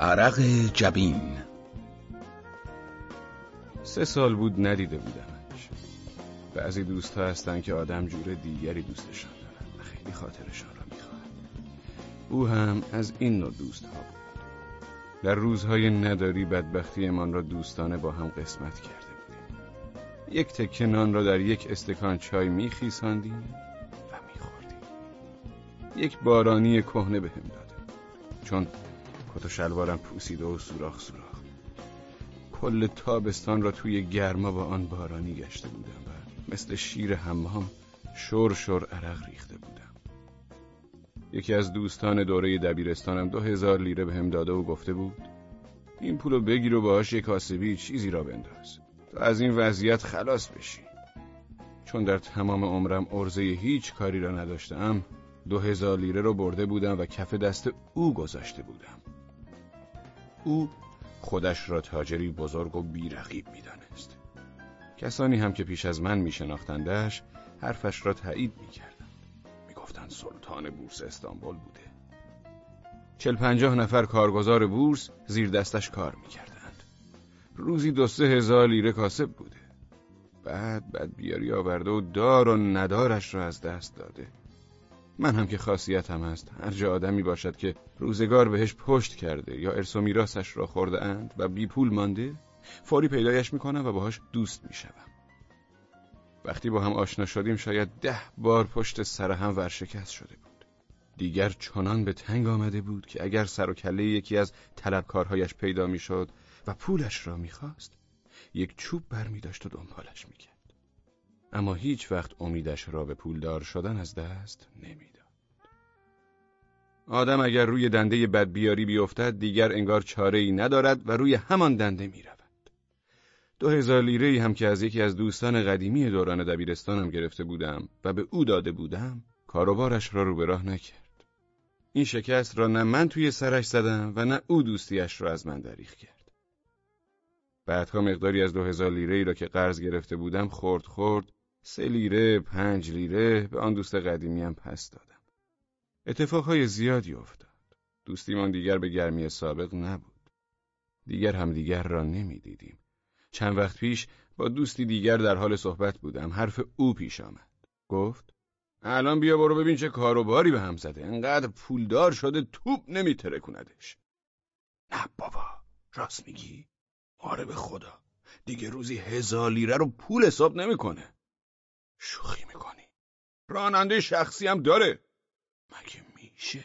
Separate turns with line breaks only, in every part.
عرق جبین.
سه سال بود ندیده بودمش بعضی دوست ها هستن که آدم جور دیگری دوستشان دارن و خیلی خاطرشان را می‌خواهد او هم از این نوع دوست ها بود. در روزهای نداری بدبختیمان را دوستانه با هم قسمت کرده بودیم. یک تکه نان را در یک استکان چای میخیساندیم و میخوردیم. یک بارانی کهنه بهم داده چون کت و شلوارم پوسیده و سوراخ سوراخ. کل تابستان را توی گرما با آن بارانی گشته بودم و مثل شیر حمام شور شور عرق ریخته بودم. یکی از دوستان دوره دبیرستانم دو هزار لیره بهم داده و گفته بود این پولو بگیر و باهاش یک کاسبی چیزی را بنداز تا از این وضعیت خلاص بشی. چون در تمام عمرم ارزه هیچ کاری را نداشتم دو هزار لیره رو برده بودم و کف دست او گذاشته بودم. او خودش را تاجری بزرگ و بیرقیب می‌دانست. کسانی هم که پیش از من میشناختندش حرفش را تایید می‌کردند. می‌گفتند سلطان بورس استانبول بوده. چل پنجاه نفر کارگزار بورس زیر دستش کار می‌کردند. روزی دو سه هزار لیره کاسب بوده. بعد بعد بیاری آورده و دار و ندارش را از دست داده. من هم که خاصیتم هست. هر جا آدمی باشد که روزگار بهش پشت کرده یا ارث و میراثش را خورده اند و بی پول مانده فوری پیدایش می‌کنم و باهاش دوست می‌شوم. وقتی با هم آشنا شدیم شاید ده بار پشت سر هم ورشکست شده بود. دیگر چنان به تنگ آمده بود که اگر سر و کله یکی از طلبکارهایش پیدا می‌شد و پولش را می‌خواست یک چوب بر می داشت و دنبالش می‌کرد. اما هیچ وقت امیدش را به پولدار شدن از دست نمی‌داد. آدم اگر روی دنده بدبیاری بیفتد دیگر انگار چاره ای ندارد و روی همان دنده می رود. دو هزار لیره هم که از یکی از دوستان قدیمی دوران دبیرستانم گرفته بودم و به او داده بودم کاروبارش را رو به راه نکرد. این شکست را نه من توی سرش زدم و نه او دوستیش را از من دریخ کرد. بعدها مقداری از دو هزار لیره ای را که قرض گرفته بودم خورد خورد سه لیره پنج لیره به آن دوست قدیمیم پس دادم. اتفاقهای زیادی افتاد. دوستیمان دیگر به گرمی سابق نبود. دیگر هم دیگر را نمی‌دیدیم. چند وقت پیش با دوستی دیگر در حال صحبت بودم. حرف او پیش آمد. گفت الان بیا برو ببین چه کاروباری به هم زده. انقدر پولدار شده توپ نمیتره کندش نه بابا راست میگی. آره به خدا. دیگه روزی هزار لیره رو پول حساب نمی‌کنه. شوخی می‌کنی. راننده شخصی هم داره. مگه میشه؟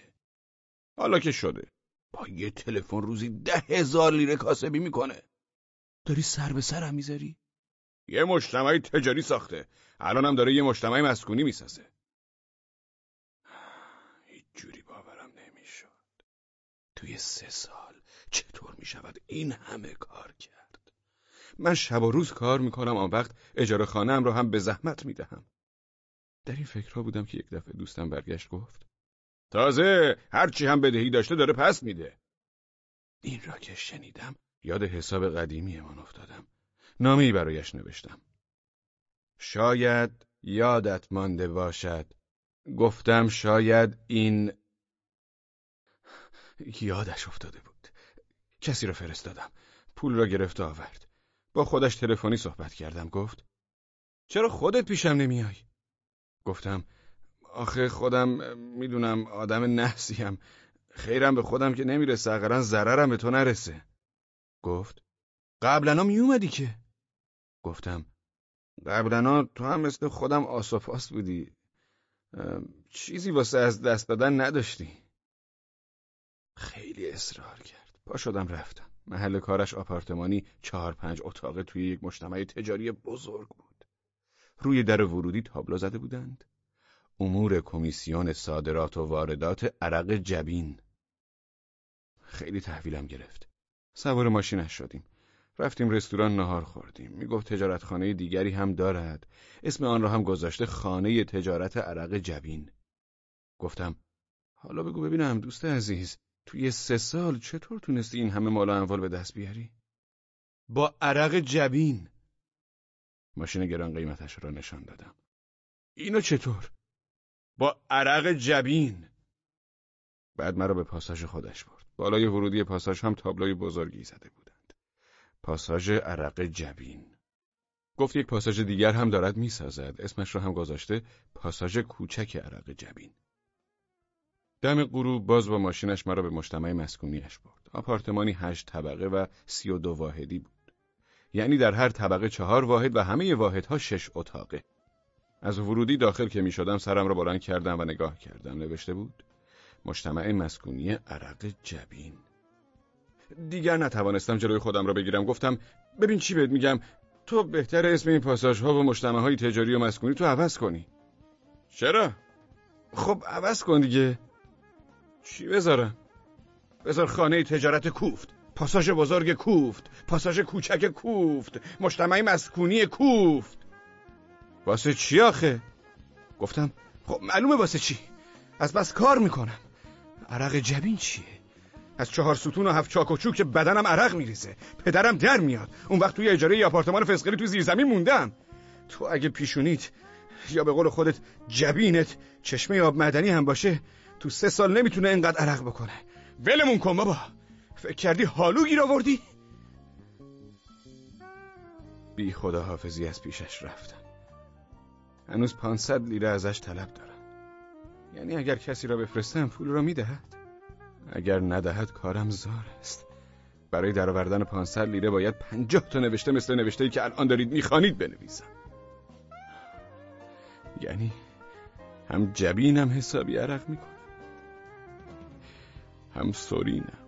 حالا که شده. با یه تلفن روزی ده هزار لیره کاسبی می‌کنه. داری سر به سرم می‌ذاری؟ یه مجتمع تجاری ساخته. الانم داره یه مجتمع مسکونی می‌سازه. هیچ جوری باورم نمی‌شد. توی سه سال چطور می‌شود این همه کار کرد؟ من شب و روز کار می‌کنم آن وقت اجاره خانم را هم به زحمت می‌دهم. در این فکرها بودم که یک دفعه دوستم برگشت گفت تازه هرچی هم بدهی داشته داره پس میده. این را که شنیدم یاد حساب قدیمی من افتادم. نامه‌ای برایش نوشتم. شاید یادت مانده باشد. گفتم شاید این یادش افتاده بود. کسی را فرستادم. پول را گرفت آورد. با خودش تلفنی صحبت کردم. گفت چرا خودت پیشم نمیای؟ گفتم آخه خودم می‌دونم آدم نحسیم خیرم به خودم که نمی‌رسه اقلا ضررم به تو نرسه. گفت قبلنا میومدی که؟ گفتم قبلنا تو هم مثل خودم آسفاس بودی. چیزی واسه از دست دادن نداشتی. خیلی اصرار کرد. پا شدم رفتم محل کارش آپارتمانی چهار پنج اتاقه توی یک مجتمع تجاری بزرگ بود. روی در ورودی تابلو زده بودند. امور کمیسیون صادرات و واردات عرق جبین. خیلی تحویلم گرفت. سوار ماشینش شدیم. رفتیم رستوران نهار خوردیم. می‌گفت تجارتخانه دیگری هم دارد. اسم آن را هم گذاشته خانه تجارت عرق جبین. گفتم حالا بگو ببینم دوست عزیز توی سه سال چطور تونستی این همه مال و اموال به دست بیاری؟ با عرق جبین. ماشین گران قیمتش را نشان دادم. اینو چطور؟ با عرق جبین. بعد مرا به پاساژ خودش برد. بالای ورودی پاساژ هم تابلوی بزرگی زده بودند. پاساژ عرق جبین. گفت یک پاساژ دیگر هم دارد می‌سازد. اسمش را هم گذاشته پاساژ کوچک عرق جبین. دم غروب باز با ماشینش مرا به مجتمع مسکونیش برد. آپارتمانی هشت طبقه و سی و دو واحدی بود. یعنی در هر طبقه چهار واحد و همه واحدها شش اتاقه. از ورودی داخل که می شدم سرم را بلند کردم و نگاه کردم. نوشته بود مجتمع مسکونی عرق جبین. دیگر نتوانستم جلوی خودم را بگیرم. گفتم ببین چی بهت میگم. تو بهتر اسم این پاساژ ها و مجتمع های تجاری و مسکونی تو عوض کنی. چرا؟ خب عوض کن دیگه. چی؟ بذارم؟ بذار خانه تجارت کوفت. پاساژ بزرگ کوفت. پاساژ کوچک کوفت. مجتمع مسکونی کوفت. واسه چی آخه؟ گفتم خب معلومه واسه چی. از بس کار می‌کنم. عرق جبین چیه؟ از چهار ستون و هفت چاک و که بدنم عرق میریزه. پدرم در میاد. اون وقت توی اجاره ی آپارتمان فسقلی تو زیرزمین موندم. تو اگه پیشونیت یا به قول خودت جبینت چشمه آب مدنی هم باشه تو سه سال نمی‌تونه اینقدر عرق بکنه. ولمون کن بابا. فکر کردی حالو گیر آوردی؟ بی خدا حافظی از پیشش رفتم هنوز پانصد لیره ازش طلب دارم یعنی اگر کسی را بفرستم پول را می‌دهد. اگر ندهد کارم زار است. برای درآوردن پانصد لیره باید پنجاه تا نوشته مثل نوشته ای که الان دارید می‌خوانید بنویسم. یعنی هم جبینم حسابی عرق می‌کنه. هم سورینم